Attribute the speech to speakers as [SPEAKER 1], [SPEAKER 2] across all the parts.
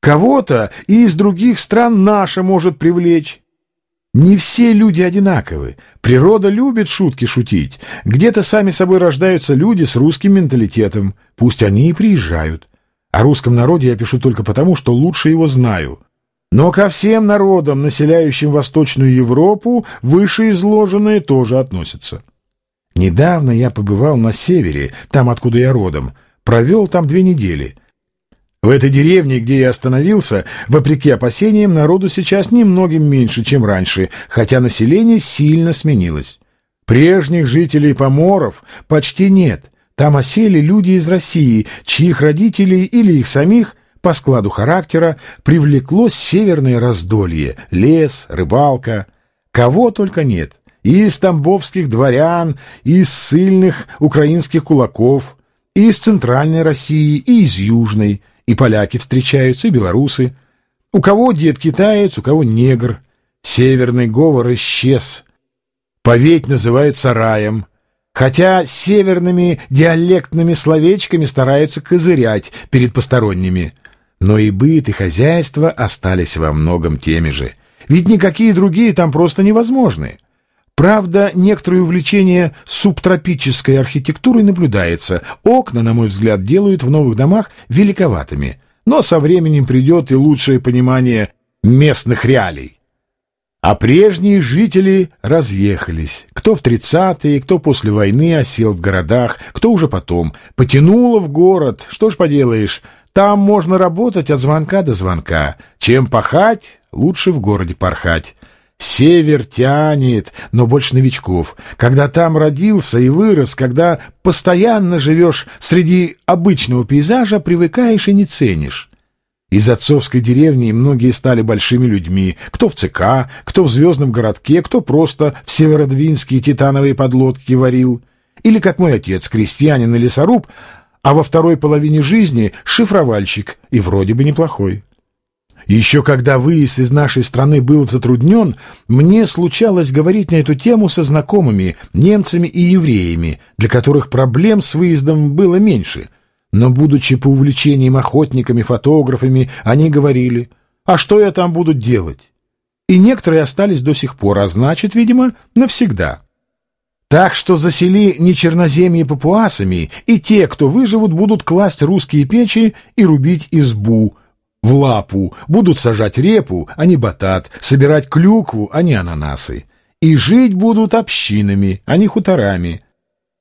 [SPEAKER 1] Кого-то и из других стран наша может привлечь. Не все люди одинаковы. Природа любит шутки шутить. Где-то сами собой рождаются люди с русским менталитетом. Пусть они и приезжают. О русском народе я пишу только потому, что лучше его знаю. Но ко всем народам, населяющим Восточную Европу, вышеизложенные тоже относятся. Недавно я побывал на севере, там, откуда я родом. Провел там две недели — в этой деревне, где я остановился, вопреки опасениям, народу сейчас немногим меньше, чем раньше, хотя население сильно сменилось. Прежних жителей поморов почти нет. Там осели люди из России, чьих родителей или их самих по складу характера привлекло северное раздолье, лес, рыбалка. Кого только нет. И из тамбовских дворян, и из сильных украинских кулаков, и из центральной России, и из южной – и поляки встречаются, и белорусы. У кого дед китаец, у кого негр. Северный говор исчез. Поветь называют сараем. Хотя северными диалектными словечками стараются козырять перед посторонними. Но и быт, и хозяйство остались во многом теми же. Ведь никакие другие там просто невозможны. Правда, некоторое увлечение субтропической архитектурой наблюдается. Окна, на мой взгляд, делают в новых домах великоватыми. Но со временем придет и лучшее понимание местных реалий. А прежние жители разъехались. Кто в тридцатые, кто после войны осел в городах, кто уже потом. Потянуло в город. Что ж поделаешь, там можно работать от звонка до звонка. Чем пахать, лучше в городе порхать. Север тянет, но больше новичков. Когда там родился и вырос, когда постоянно живешь среди обычного пейзажа, привыкаешь и не ценишь. Из отцовской деревни многие стали большими людьми. Кто в ЦК, кто в звездном городке, кто просто в северодвинские титановые подлодки варил. Или, как мой отец, крестьянин и лесоруб, а во второй половине жизни шифровальщик, и вроде бы неплохой. Еще когда выезд из нашей страны был затруднен, мне случалось говорить на эту тему со знакомыми, немцами и евреями, для которых проблем с выездом было меньше. Но, будучи по увлечениям охотниками, фотографами, они говорили, «А что я там буду делать?» И некоторые остались до сих пор, а значит, видимо, навсегда. Так что засели не черноземье папуасами, и те, кто выживут, будут класть русские печи и рубить избу – в лапу, будут сажать репу, а не батат, собирать клюкву, а не ананасы. И жить будут общинами, а не хуторами.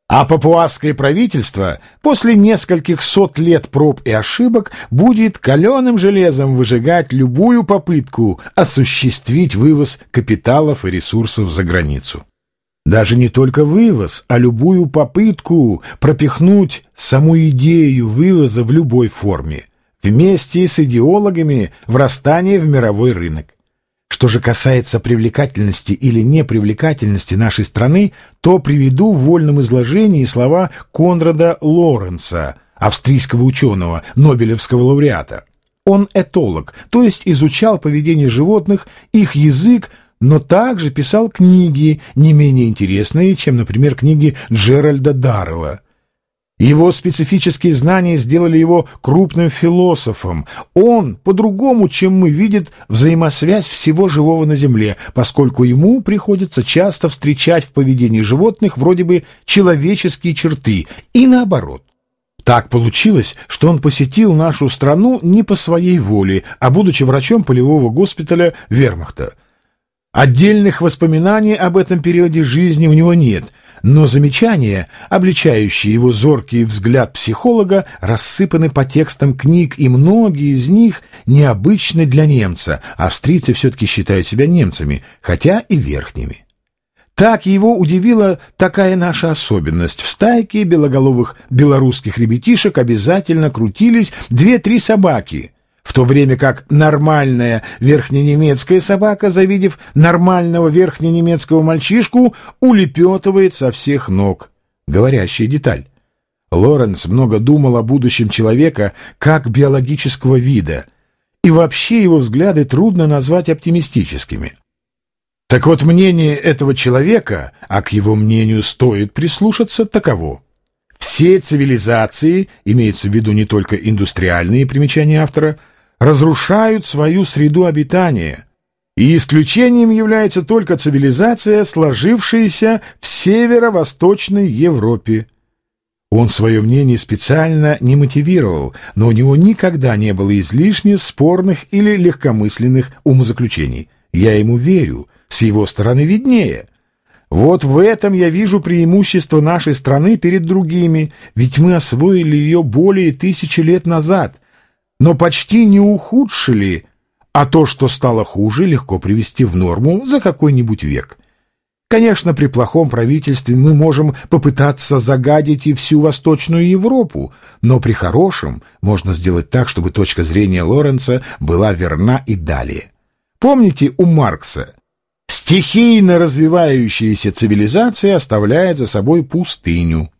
[SPEAKER 1] А папуасское правительство после нескольких сот лет проб и ошибок будет каленым железом выжигать любую попытку осуществить вывоз капиталов и ресурсов за границу. Даже не только вывоз, а любую попытку пропихнуть саму идею вывоза в любой форме – вместе с идеологами врастание в мировой рынок. Что же касается привлекательности или непривлекательности нашей страны, то приведу в вольном изложении слова Конрада Лоренца, австрийского ученого, Нобелевского лауреата. Он этолог, то есть изучал поведение животных, их язык, но также писал книги, не менее интересные, чем, например, книги Джеральда Даррелла. Его специфические знания сделали его крупным философом. Он, по-другому, чем мы, видит взаимосвязь всего живого на Земле, поскольку ему приходится часто встречать в поведении животных вроде бы человеческие черты, и наоборот. Так получилось, что он посетил нашу страну не по своей воле, а будучи врачом полевого госпиталя Вермахта. Отдельных воспоминаний об этом периоде жизни у него нет – но замечания, обличающие его зоркий взгляд психолога, рассыпаны по текстам книг, и многие из них необычны для немца. Австрийцы все-таки считают себя немцами, хотя и верхними. Так его удивила такая наша особенность. В стайке белоголовых белорусских ребятишек обязательно крутились две-три собаки — в то время как нормальная верхненемецкая собака, завидев нормального верхненемецкого мальчишку, улепетывает со всех ног. Говорящая деталь. Лоренс много думал о будущем человека как биологического вида, и вообще его взгляды трудно назвать оптимистическими. Так вот, мнение этого человека, а к его мнению стоит прислушаться, таково. Все цивилизации, имеется в виду не только индустриальные примечания автора, разрушают свою среду обитания. И исключением является только цивилизация, сложившаяся в северо-восточной Европе. Он свое мнение специально не мотивировал, но у него никогда не было излишне спорных или легкомысленных умозаключений. Я ему верю, с его стороны виднее. Вот в этом я вижу преимущество нашей страны перед другими, ведь мы освоили ее более тысячи лет назад, но почти не ухудшили, а то, что стало хуже, легко привести в норму за какой-нибудь век. Конечно, при плохом правительстве мы можем попытаться загадить и всю Восточную Европу, но при хорошем можно сделать так, чтобы точка зрения Лоренца была верна и далее. Помните у Маркса «Стихийно развивающаяся цивилизация оставляет за собой пустыню».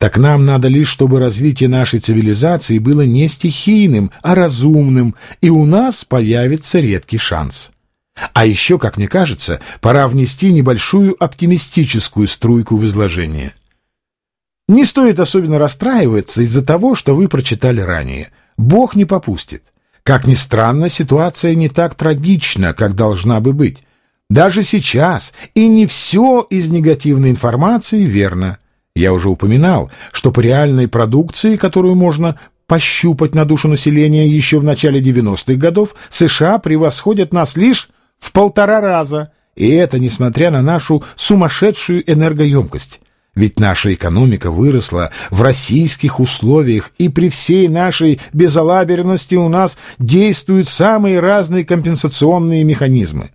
[SPEAKER 1] Так нам надо лишь, чтобы развитие нашей цивилизации было не стихийным, а разумным, и у нас появится редкий шанс. А еще, как мне кажется, пора внести небольшую оптимистическую струйку в изложение. Не стоит особенно расстраиваться из-за того, что вы прочитали ранее. Бог не попустит. Как ни странно, ситуация не так трагична, как должна бы быть. Даже сейчас и не все из негативной информации верно. Я уже упоминал, что по реальной продукции, которую можно пощупать на душу населения еще в начале 90-х годов, США превосходят нас лишь в полтора раза, и это несмотря на нашу сумасшедшую энергоемкость. Ведь наша экономика выросла в российских условиях, и при всей нашей безалаберности у нас действуют самые разные компенсационные механизмы.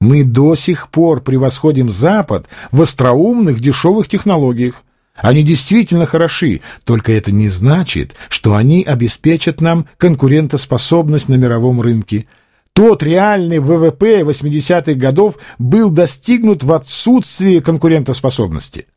[SPEAKER 1] Мы до сих пор превосходим Запад в остроумных дешевых технологиях. Они действительно хороши, только это не значит, что они обеспечат нам конкурентоспособность на мировом рынке – тот реальный ВВП 80-х годов был достигнут в отсутствии конкурентоспособности.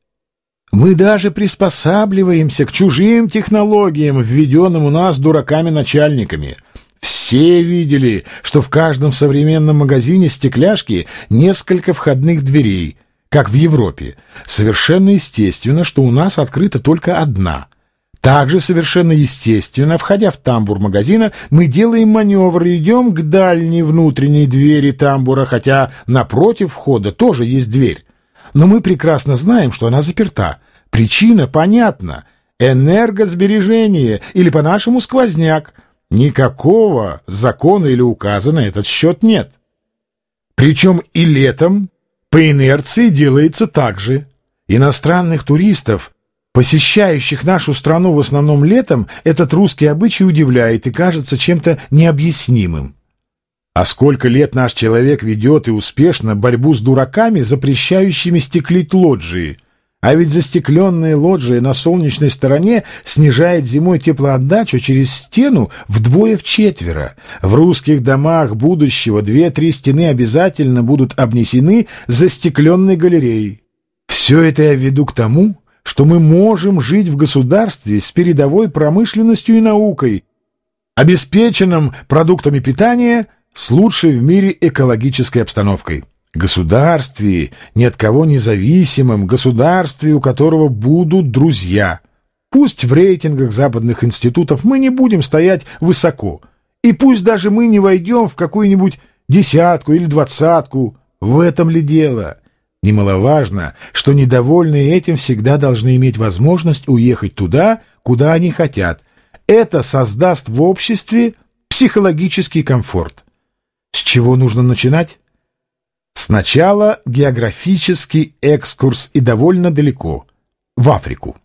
[SPEAKER 1] Мы даже приспосабливаемся к чужим технологиям, введенным у нас дураками-начальниками. Все видели, что в каждом современном магазине стекляшки несколько входных дверей, как в Европе. Совершенно естественно, что у нас открыта только одна – также совершенно естественно, входя в тамбур магазина, мы делаем маневр и идем к дальней внутренней двери тамбура, хотя напротив входа тоже есть дверь. Но мы прекрасно знаем, что она заперта. Причина понятна. Энергосбережение, или по-нашему сквозняк. Никакого закона или указа на этот счет нет. Причем и летом по инерции делается так же. Иностранных туристов Посещающих нашу страну в основном летом этот русский обычай удивляет и кажется чем-то необъяснимым. А сколько лет наш человек ведет и успешно борьбу с дураками, запрещающими стеклить лоджии. А ведь застекленные лоджии на солнечной стороне снижает зимой теплоотдачу через стену вдвое-вчетверо. В русских домах будущего две-три стены обязательно будут обнесены застекленной галереей. Все это я веду к тому, что мы можем жить в государстве с передовой промышленностью и наукой, обеспеченным продуктами питания с лучшей в мире экологической обстановкой. Государстве, ни от кого независимом, государстве, у которого будут друзья. Пусть в рейтингах западных институтов мы не будем стоять высоко, и пусть даже мы не войдем в какую-нибудь десятку или двадцатку, в этом ли дело – Немаловажно, что недовольные этим всегда должны иметь возможность уехать туда, куда они хотят. Это создаст в обществе психологический комфорт. С чего нужно начинать? Сначала географический экскурс и довольно далеко, в Африку.